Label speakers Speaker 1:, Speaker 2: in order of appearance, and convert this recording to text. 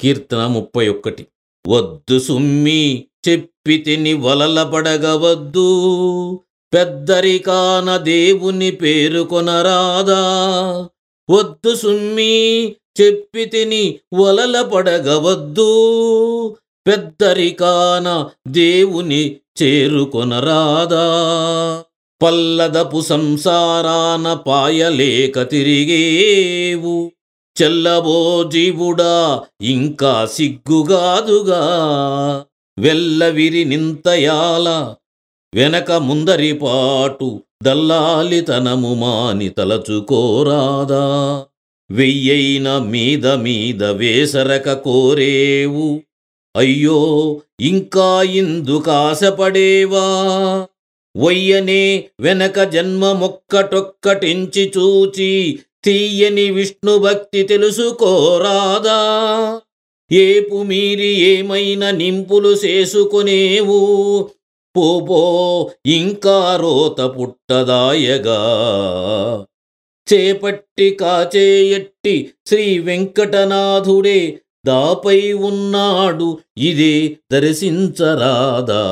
Speaker 1: కీర్తన ముప్పై ఒక్కటి వద్దు సుమ్మి చెప్పి తిని వలలపడగవద్దు పెద్దరికాన దేవుని పేరుకొనరాదా వద్దు సుమ్మి చెప్పి తిని వలలపడగవద్దు పెద్దరికాన దేవుని చేరుకొనరాదా పల్లదపు సంసారాన పాయలేక తిరిగేవు. చెల్లబో జీవుడా ఇంకా సిగ్గుగాదుగా. వెల్లవిరి నింతయాల వెనక ముందరిపాటు దల్లాలితనము మాని తలచుకోరాదా వెయ్యైన మీద మీద వేసరక కోరేవు అయ్యో ఇంకా ఇందుకాశపడేవా వయ్యనే వెనక జన్మమొక్కటొక్కటించి చూచి తీయని విష్ణు భక్తి తెలుసుకోరాదా? ఏపు మీరి ఏమైనా నింపులు చేసుకునేవు? పోపో ఇంకా రోత పుట్టదాయగా. చేపట్టి కాచేయట్టి శ్రీ వెంకటనాథుడే దాపై ఉన్నాడు ఇదే దర్శించరాదా?